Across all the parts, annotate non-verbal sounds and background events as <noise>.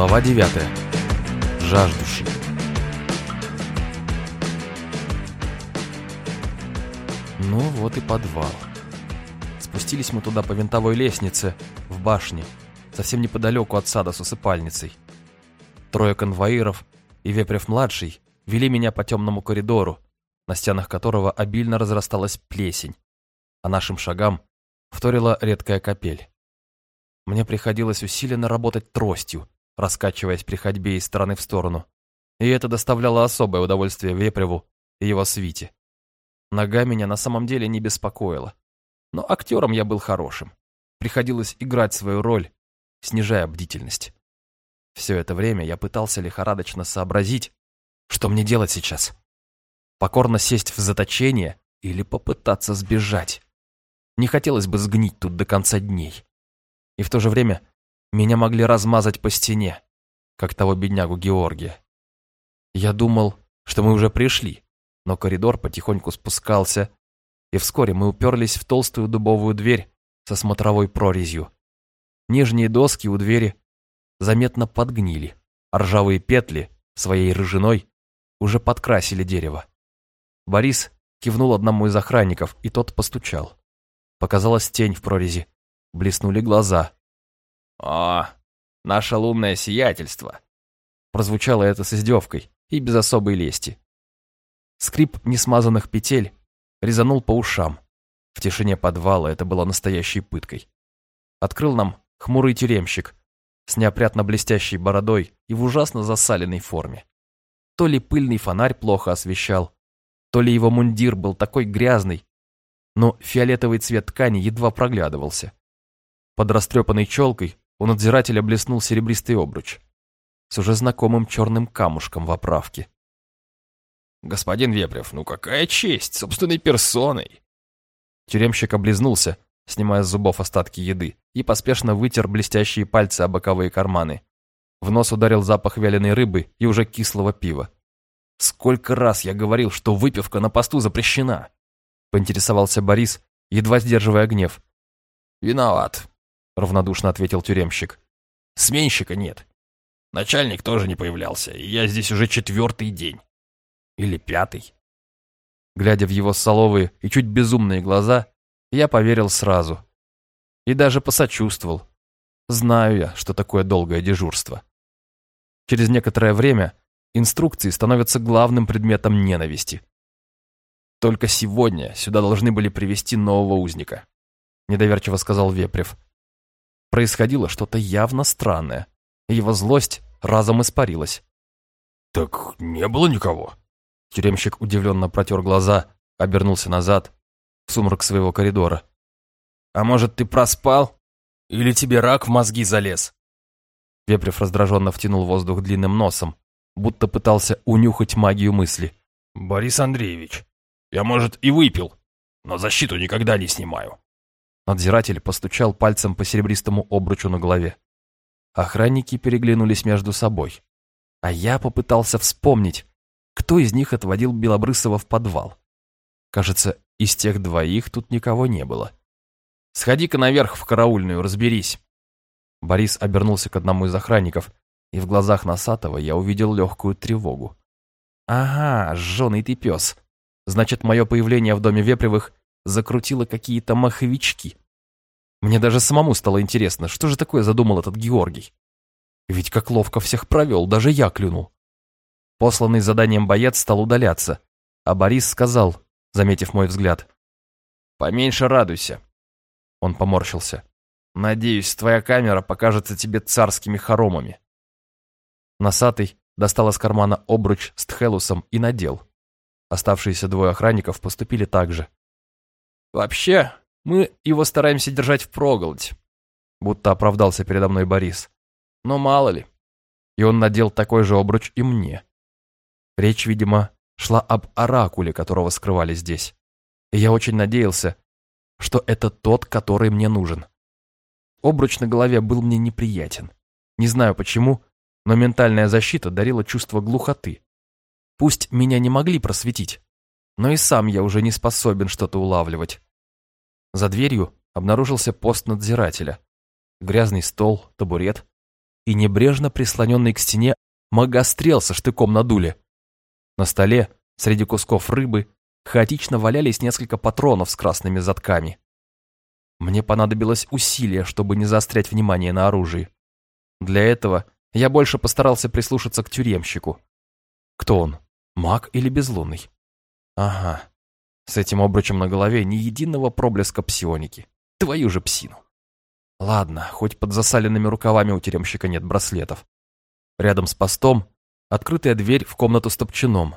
Глава 9. Жаждущий. Ну вот и подвал. Спустились мы туда по винтовой лестнице, в башне, совсем неподалеку от сада с усыпальницей. Трое конвоиров и Вепрев-младший вели меня по темному коридору, на стенах которого обильно разрасталась плесень, а нашим шагам вторила редкая капель. Мне приходилось усиленно работать тростью, раскачиваясь при ходьбе из стороны в сторону, и это доставляло особое удовольствие Вепреву и его свите. Нога меня на самом деле не беспокоила, но актером я был хорошим. Приходилось играть свою роль, снижая бдительность. Все это время я пытался лихорадочно сообразить, что мне делать сейчас. Покорно сесть в заточение или попытаться сбежать. Не хотелось бы сгнить тут до конца дней. И в то же время меня могли размазать по стене, как того беднягу Георгия. Я думал, что мы уже пришли, но коридор потихоньку спускался, и вскоре мы уперлись в толстую дубовую дверь со смотровой прорезью. Нижние доски у двери заметно подгнили, а ржавые петли своей рыжиной уже подкрасили дерево. Борис кивнул одному из охранников, и тот постучал. Показалась тень в прорези, блеснули глаза, «О, наше лунное сиятельство!» Прозвучало это с издевкой и без особой лести. Скрип несмазанных петель резанул по ушам. В тишине подвала это было настоящей пыткой. Открыл нам хмурый тюремщик с неопрятно блестящей бородой и в ужасно засаленной форме. То ли пыльный фонарь плохо освещал, то ли его мундир был такой грязный, но фиолетовый цвет ткани едва проглядывался. Под растрепанной челкой у надзирателя блеснул серебристый обруч с уже знакомым черным камушком в оправке. «Господин Вепрев, ну какая честь, собственной персоной!» Тюремщик облизнулся, снимая с зубов остатки еды, и поспешно вытер блестящие пальцы о боковые карманы. В нос ударил запах вяленой рыбы и уже кислого пива. «Сколько раз я говорил, что выпивка на посту запрещена!» Поинтересовался Борис, едва сдерживая гнев. «Виноват равнодушно ответил тюремщик. Сменщика нет. Начальник тоже не появлялся, и я здесь уже четвертый день. Или пятый. Глядя в его соловые и чуть безумные глаза, я поверил сразу. И даже посочувствовал. Знаю я, что такое долгое дежурство. Через некоторое время инструкции становятся главным предметом ненависти. Только сегодня сюда должны были привести нового узника, недоверчиво сказал Вепрев. Происходило что-то явно странное. Его злость разом испарилась. «Так не было никого?» Тюремщик удивленно протер глаза, обернулся назад, в сумрак своего коридора. «А может, ты проспал? Или тебе рак в мозги залез?» Вепрев раздраженно втянул воздух длинным носом, будто пытался унюхать магию мысли. «Борис Андреевич, я, может, и выпил, но защиту никогда не снимаю. Надзиратель постучал пальцем по серебристому обручу на голове. Охранники переглянулись между собой. А я попытался вспомнить, кто из них отводил Белобрысова в подвал. Кажется, из тех двоих тут никого не было. «Сходи-ка наверх в караульную, разберись». Борис обернулся к одному из охранников, и в глазах Носатого я увидел легкую тревогу. «Ага, жженый ты пес. Значит, мое появление в доме Вепревых закрутило какие-то маховички. Мне даже самому стало интересно, что же такое задумал этот Георгий. Ведь как ловко всех провел, даже я клюнул. Посланный заданием боец стал удаляться, а Борис сказал, заметив мой взгляд, «Поменьше радуйся». Он поморщился. «Надеюсь, твоя камера покажется тебе царскими хоромами». Носатый достал из кармана обруч с тхелусом и надел. Оставшиеся двое охранников поступили так же. «Вообще, мы его стараемся держать в проголодь, будто оправдался передо мной Борис. Но мало ли. И он надел такой же обруч и мне. Речь, видимо, шла об оракуле, которого скрывали здесь. И я очень надеялся, что это тот, который мне нужен. Обруч на голове был мне неприятен. Не знаю почему, но ментальная защита дарила чувство глухоты. Пусть меня не могли просветить, но и сам я уже не способен что-то улавливать. За дверью обнаружился пост надзирателя. Грязный стол, табурет, и небрежно прислоненный к стене магострел со штыком на дуле. На столе, среди кусков рыбы, хаотично валялись несколько патронов с красными затками. Мне понадобилось усилие, чтобы не заострять внимание на оружии. Для этого я больше постарался прислушаться к тюремщику. Кто он, маг или безлунный? Ага, с этим обручем на голове ни единого проблеска псионики. Твою же псину. Ладно, хоть под засаленными рукавами у тюремщика нет браслетов. Рядом с постом открытая дверь в комнату с топчаном.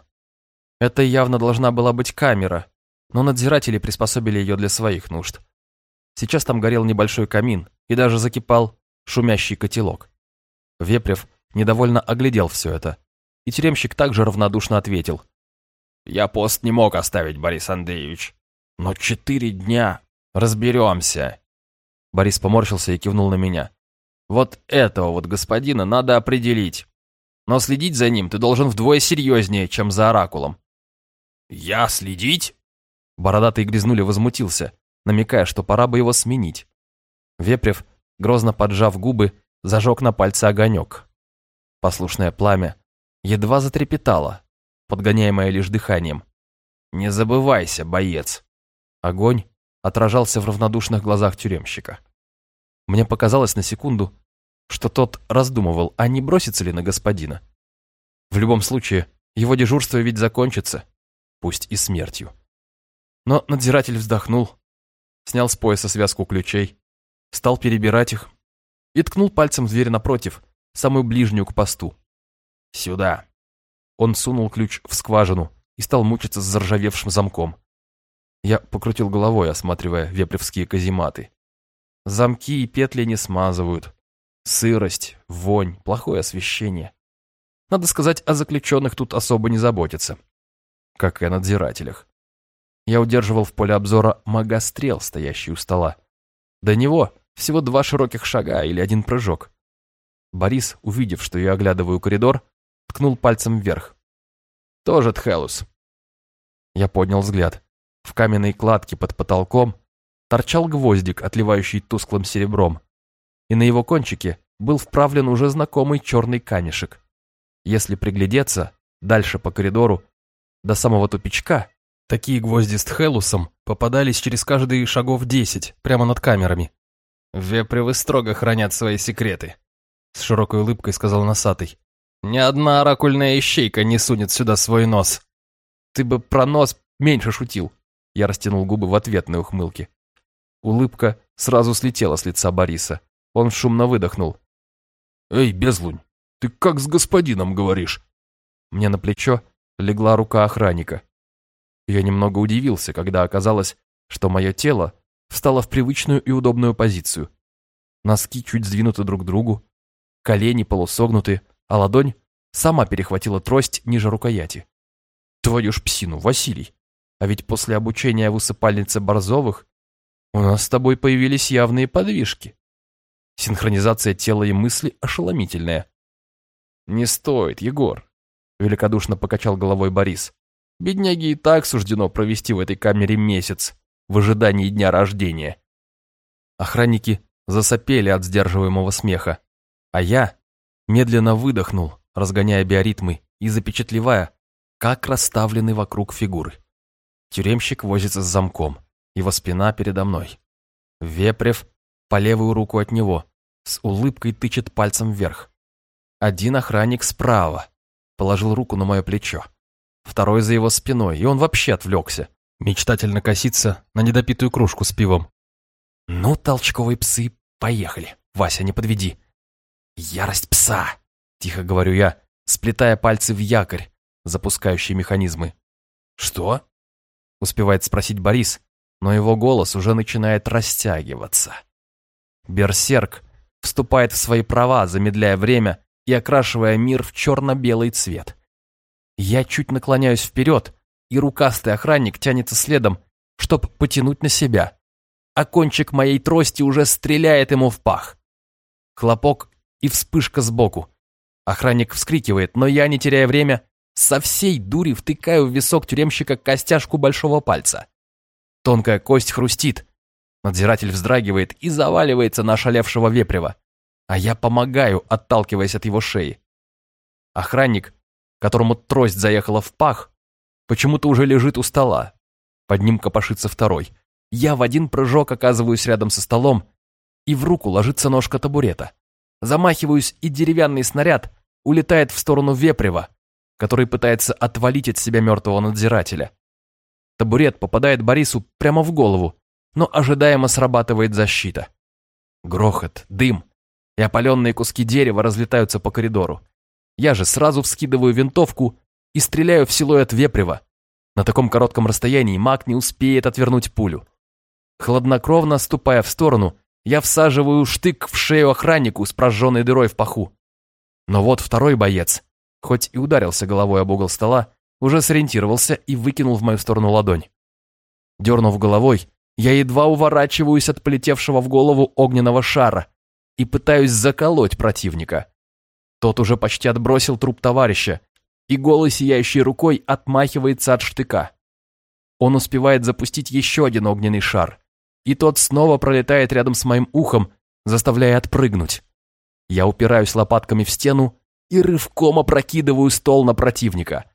Это явно должна была быть камера, но надзиратели приспособили ее для своих нужд. Сейчас там горел небольшой камин и даже закипал шумящий котелок. Вепрев недовольно оглядел все это, и тюремщик также равнодушно ответил. «Я пост не мог оставить, Борис Андреевич, но четыре дня разберемся». Борис поморщился и кивнул на меня. «Вот этого вот господина надо определить. Но следить за ним ты должен вдвое серьезнее, чем за оракулом». «Я следить?» Бородатый грязнули возмутился, намекая, что пора бы его сменить. Вепрев, грозно поджав губы, зажег на пальце огонек. Послушное пламя едва затрепетало, подгоняемое лишь дыханием. «Не забывайся, боец!» Огонь отражался в равнодушных глазах тюремщика. Мне показалось на секунду, что тот раздумывал, а не бросится ли на господина. В любом случае, его дежурство ведь закончится, пусть и смертью. Но надзиратель вздохнул, снял с пояса связку ключей, стал перебирать их и ткнул пальцем в дверь напротив, самую ближнюю к посту. «Сюда!» Он сунул ключ в скважину и стал мучиться с заржавевшим замком. Я покрутил головой, осматривая вепревские казематы. Замки и петли не смазывают. Сырость, вонь, плохое освещение. Надо сказать, о заключенных тут особо не заботятся. Как и о надзирателях. Я удерживал в поле обзора магострел, стоящий у стола. До него всего два широких шага или один прыжок. Борис, увидев, что я оглядываю коридор, ткнул пальцем вверх. «Тоже Тхелус». Я поднял взгляд. В каменной кладке под потолком торчал гвоздик, отливающий тусклым серебром, и на его кончике был вправлен уже знакомый черный камешек. Если приглядеться, дальше по коридору, до самого тупичка, такие гвозди с тхелусом попадались через каждые шагов десять, прямо над камерами. «Вепревы строго хранят свои секреты», — с широкой улыбкой сказал носатый. «Ни одна оракульная ищейка не сунет сюда свой нос. Ты бы про нос меньше шутил», я растянул губы в ответной ухмылке. Улыбка сразу слетела с лица Бориса. Он шумно выдохнул. «Эй, Безлунь, ты как с господином говоришь?» Мне на плечо легла рука охранника. Я немного удивился, когда оказалось, что мое тело встало в привычную и удобную позицию. Носки чуть сдвинуты друг к другу, колени полусогнуты, а ладонь сама перехватила трость ниже рукояти. Твою ж псину, Василий! А ведь после обучения в усыпальнице Борзовых у нас с тобой появились явные подвижки. Синхронизация тела и мысли ошеломительная. «Не стоит, Егор», — великодушно покачал головой Борис. «Бедняге и так суждено провести в этой камере месяц в ожидании дня рождения». Охранники засопели от сдерживаемого смеха, а я медленно выдохнул, разгоняя биоритмы и запечатлевая, как расставлены вокруг фигуры. Тюремщик возится с замком. Его спина передо мной. Вепрев по левую руку от него. С улыбкой тычет пальцем вверх. Один охранник справа. Положил руку на мое плечо. Второй за его спиной, и он вообще отвлекся. Мечтательно косится на недопитую кружку с пивом. «Ну, толчковые псы, поехали. Вася, не подведи». «Ярость пса!» — тихо говорю я, сплетая пальцы в якорь, запускающий механизмы. «Что?» успевает спросить Борис, но его голос уже начинает растягиваться. Берсерк вступает в свои права, замедляя время и окрашивая мир в черно-белый цвет. Я чуть наклоняюсь вперед, и рукастый охранник тянется следом, чтоб потянуть на себя, а кончик моей трости уже стреляет ему в пах. Хлопок и вспышка сбоку. Охранник вскрикивает, но я, не теряя время, со всей дури втыкаю в висок тюремщика костяшку большого пальца. Тонкая кость хрустит. Надзиратель вздрагивает и заваливается на ошалевшего вепрева. а я помогаю, отталкиваясь от его шеи. Охранник, которому трость заехала в пах, почему-то уже лежит у стола. Под ним копошится второй. Я в один прыжок оказываюсь рядом со столом, и в руку ложится ножка табурета. Замахиваюсь, и деревянный снаряд улетает в сторону Вепрева, который пытается отвалить от себя мертвого надзирателя. Табурет попадает Борису прямо в голову, но ожидаемо срабатывает защита. Грохот, дым и опаленные куски дерева разлетаются по коридору. Я же сразу вскидываю винтовку и стреляю в силуэт Вепрева. На таком коротком расстоянии маг не успеет отвернуть пулю. Хладнокровно ступая в сторону, я всаживаю штык в шею охраннику с прожженной дырой в паху. Но вот второй боец, хоть и ударился головой об угол стола, уже сориентировался и выкинул в мою сторону ладонь. Дернув головой, я едва уворачиваюсь от полетевшего в голову огненного шара и пытаюсь заколоть противника. Тот уже почти отбросил труп товарища и голой сияющей рукой отмахивается от штыка. Он успевает запустить еще один огненный шар, и тот снова пролетает рядом с моим ухом, заставляя отпрыгнуть. Я упираюсь лопатками в стену и рывком опрокидываю стол на противника.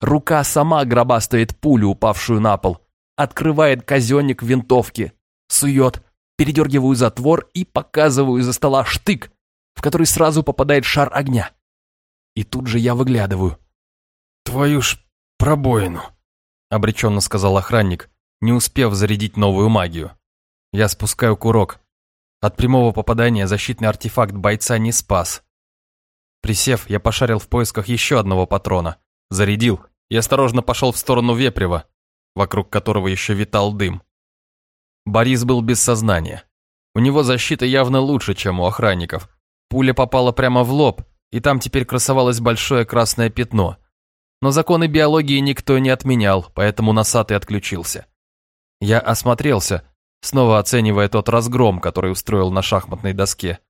Рука сама гробастает пулю, упавшую на пол, открывает казенник винтовки, сует, передергиваю затвор и показываю за стола штык, в который сразу попадает шар огня. И тут же я выглядываю. «Твою ж пробоину», — обреченно сказал охранник, не успев зарядить новую магию. Я спускаю курок. От прямого попадания защитный артефакт бойца не спас. Присев, я пошарил в поисках еще одного патрона. Зарядил и осторожно пошел в сторону Вепрева, вокруг которого еще витал дым. Борис был без сознания. У него защита явно лучше, чем у охранников. Пуля попала прямо в лоб, и там теперь красовалось большое красное пятно. Но законы биологии никто не отменял, поэтому носатый отключился. Я осмотрелся, снова оценивая тот разгром, который устроил на шахматной доске.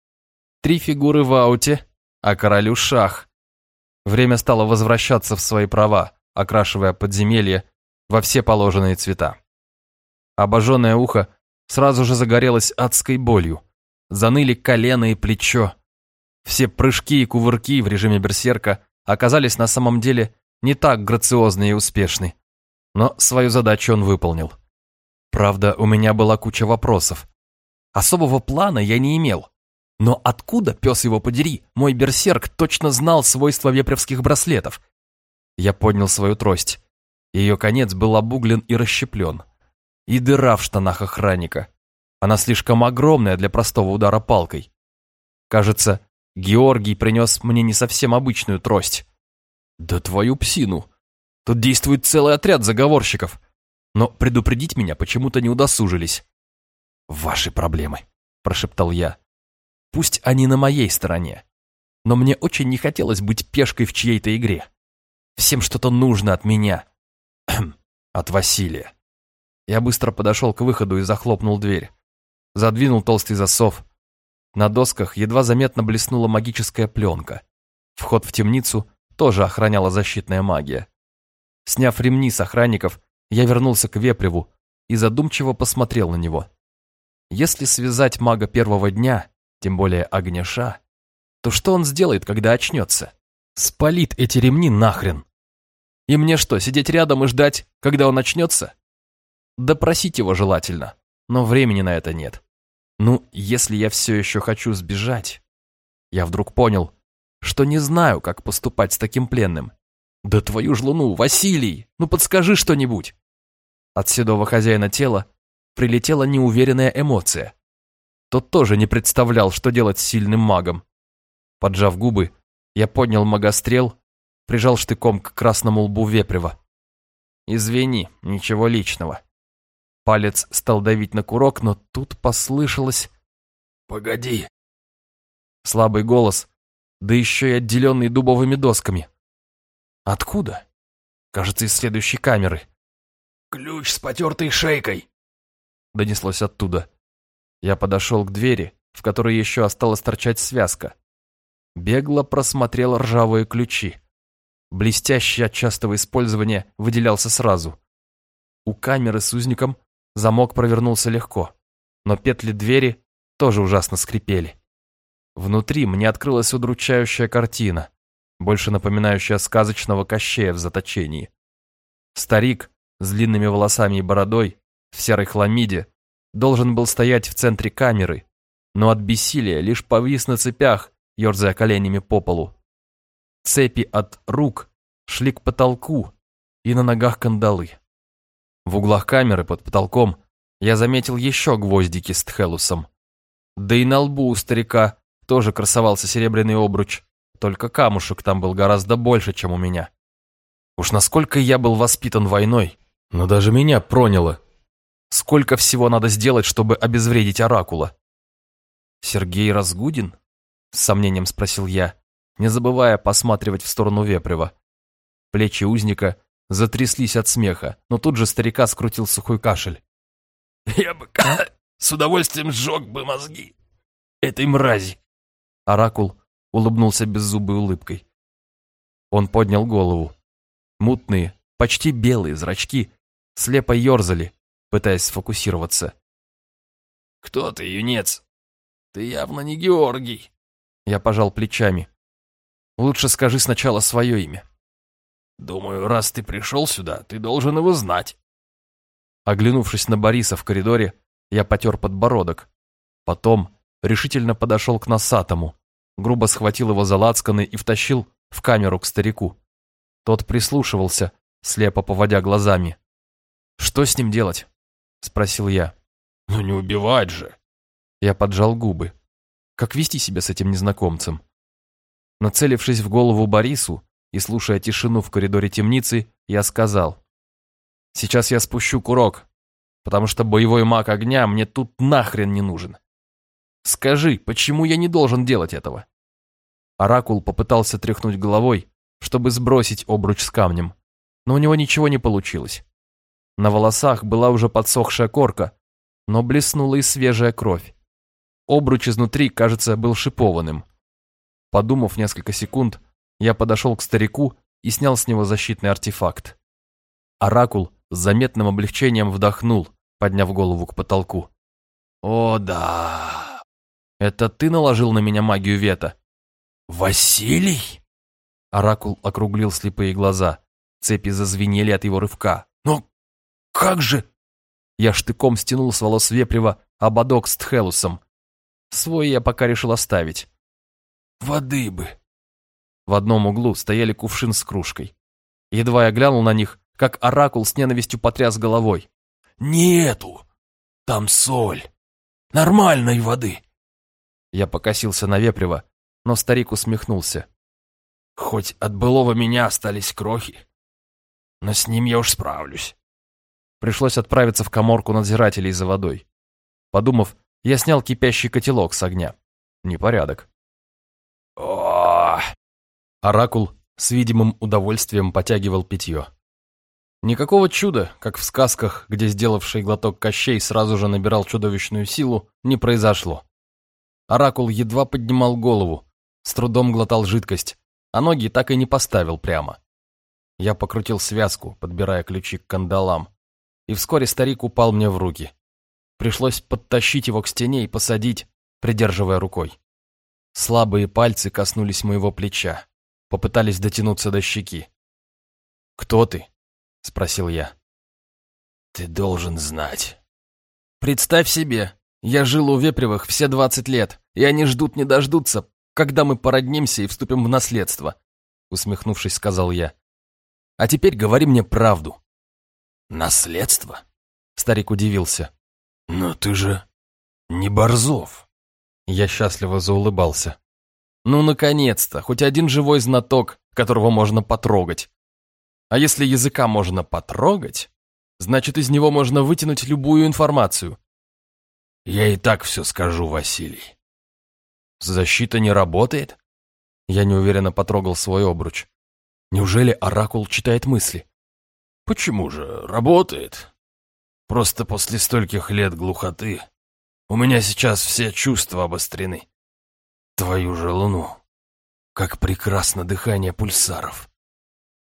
Три фигуры в ауте, а королю шах. Время стало возвращаться в свои права, окрашивая подземелье во все положенные цвета. Обожженное ухо сразу же загорелось адской болью. Заныли колено и плечо. Все прыжки и кувырки в режиме берсерка оказались на самом деле не так грациозны и успешны. Но свою задачу он выполнил. Правда, у меня была куча вопросов. Особого плана я не имел. Но откуда, пес его подери, мой берсерк точно знал свойства вепревских браслетов? Я поднял свою трость. Ее конец был обуглен и расщеплен. И дыра в штанах охранника. Она слишком огромная для простого удара палкой. Кажется, Георгий принес мне не совсем обычную трость. Да твою псину! Тут действует целый отряд заговорщиков но предупредить меня почему-то не удосужились. «Ваши проблемы», – прошептал я. «Пусть они на моей стороне, но мне очень не хотелось быть пешкой в чьей-то игре. Всем что-то нужно от меня. <clears throat> от Василия». Я быстро подошел к выходу и захлопнул дверь. Задвинул толстый засов. На досках едва заметно блеснула магическая пленка. Вход в темницу тоже охраняла защитная магия. Сняв ремни с охранников, я вернулся к Вепреву и задумчиво посмотрел на него. Если связать мага первого дня, тем более огняша, то что он сделает, когда очнется? Спалит эти ремни нахрен. И мне что, сидеть рядом и ждать, когда он очнется? Допросить его желательно, но времени на это нет. Ну, если я все еще хочу сбежать... Я вдруг понял, что не знаю, как поступать с таким пленным. Да твою ж луну, Василий, ну подскажи что-нибудь. От седого хозяина тела прилетела неуверенная эмоция. Тот тоже не представлял, что делать с сильным магом. Поджав губы, я поднял магострел, прижал штыком к красному лбу Вепрева. «Извини, ничего личного». Палец стал давить на курок, но тут послышалось «Погоди». Слабый голос, да еще и отделенный дубовыми досками. Откуда? Кажется, из следующей камеры. «Ключ с потертой шейкой!» Донеслось оттуда. Я подошел к двери, в которой еще осталась торчать связка. Бегло просмотрел ржавые ключи. Блестящий от частого использования выделялся сразу. У камеры с узником замок провернулся легко, но петли двери тоже ужасно скрипели. Внутри мне открылась удручающая картина, больше напоминающая сказочного кощея в заточении. Старик с длинными волосами и бородой, в серой хламиде, должен был стоять в центре камеры, но от бессилия лишь повис на цепях, ерзая коленями по полу. Цепи от рук шли к потолку, и на ногах кандалы. В углах камеры под потолком я заметил еще гвоздики с тхелусом. Да и на лбу у старика тоже красовался серебряный обруч, только камушек там был гораздо больше, чем у меня. Уж насколько я был воспитан войной, но даже меня проняло. Сколько всего надо сделать, чтобы обезвредить оракула? Сергей Разгудин? С сомнением спросил я, не забывая посматривать в сторону Вепрева. Плечи узника затряслись от смеха, но тут же старика скрутил сухой кашель. «Я бы с удовольствием сжег бы мозги этой мрази!» Оракул улыбнулся беззубой улыбкой. Он поднял голову. Мутные, почти белые зрачки слепо ерзали, пытаясь сфокусироваться. «Кто ты, юнец? Ты явно не Георгий!» Я пожал плечами. «Лучше скажи сначала свое имя». «Думаю, раз ты пришел сюда, ты должен его знать». Оглянувшись на Бориса в коридоре, я потер подбородок. Потом решительно подошел к носатому, грубо схватил его за лацканы и втащил в камеру к старику. Тот прислушивался, слепо поводя глазами. «Что с ним делать?» — спросил я. «Ну не убивать же!» Я поджал губы. Как вести себя с этим незнакомцем? Нацелившись в голову Борису и слушая тишину в коридоре темницы, я сказал. «Сейчас я спущу курок, потому что боевой маг огня мне тут нахрен не нужен. Скажи, почему я не должен делать этого?» Оракул попытался тряхнуть головой, чтобы сбросить обруч с камнем, но у него ничего не получилось. На волосах была уже подсохшая корка, но блеснула и свежая кровь. Обруч изнутри, кажется, был шипованным. Подумав несколько секунд, я подошел к старику и снял с него защитный артефакт. Оракул с заметным облегчением вдохнул, подняв голову к потолку. «О, да! Это ты наложил на меня магию вета?» «Василий?» Оракул округлил слепые глаза. Цепи зазвенели от его рывка. «Но как же...» Я штыком стянул с волос Вепрева ободок с Тхелусом. Свой я пока решил оставить. «Воды бы!» В одном углу стояли кувшин с кружкой. Едва я глянул на них, как оракул с ненавистью потряс головой. «Нету! Там соль! Нормальной воды!» Я покосился на Вепрева, но старик усмехнулся. «Хоть от былого меня остались крохи, но с ним я уж справлюсь». Пришлось отправиться в коморку надзирателей за водой. Подумав, я снял кипящий котелок с огня. Непорядок. О! Оракул с видимым удовольствием потягивал питье. Никакого чуда, как в сказках, где сделавший глоток Кощей сразу же набирал чудовищную силу, не произошло. Оракул едва поднимал голову, с трудом глотал жидкость, а ноги так и не поставил прямо. Я покрутил связку, подбирая ключи к кандалам, и вскоре старик упал мне в руки. Пришлось подтащить его к стене и посадить, придерживая рукой. Слабые пальцы коснулись моего плеча, попытались дотянуться до щеки. «Кто ты?» — спросил я. «Ты должен знать». «Представь себе, я жил у Вепревых все двадцать лет, и они ждут не дождутся, когда мы породнимся и вступим в наследство», — усмехнувшись, сказал я. «А теперь говори мне правду». «Наследство?» — старик удивился. «Но ты же не Борзов». Я счастливо заулыбался. «Ну, наконец-то, хоть один живой знаток, которого можно потрогать. А если языка можно потрогать, значит, из него можно вытянуть любую информацию». «Я и так все скажу, Василий». «Защита не работает?» Я неуверенно потрогал свой обруч. «Неужели Оракул читает мысли?» «Почему же? Работает. Просто после стольких лет глухоты у меня сейчас все чувства обострены. Твою же луну. Как прекрасно дыхание пульсаров.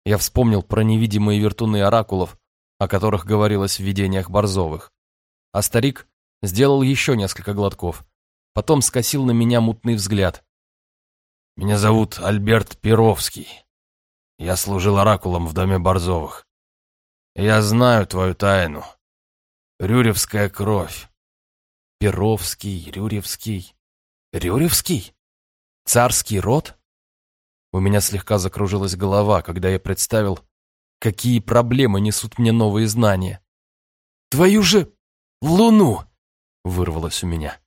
Я вспомнил про невидимые вертуны оракулов, о которых говорилось в видениях Борзовых. А старик сделал еще несколько глотков. Потом скосил на меня мутный взгляд. «Меня зовут Альберт Перовский. Я служил оракулом в доме Борзовых. Я знаю твою тайну. Рюревская кровь. Перовский, Рюревский. Рюревский? Царский род? У меня слегка закружилась голова, когда я представил, какие проблемы несут мне новые знания. «Твою же луну!» — вырвалось у меня.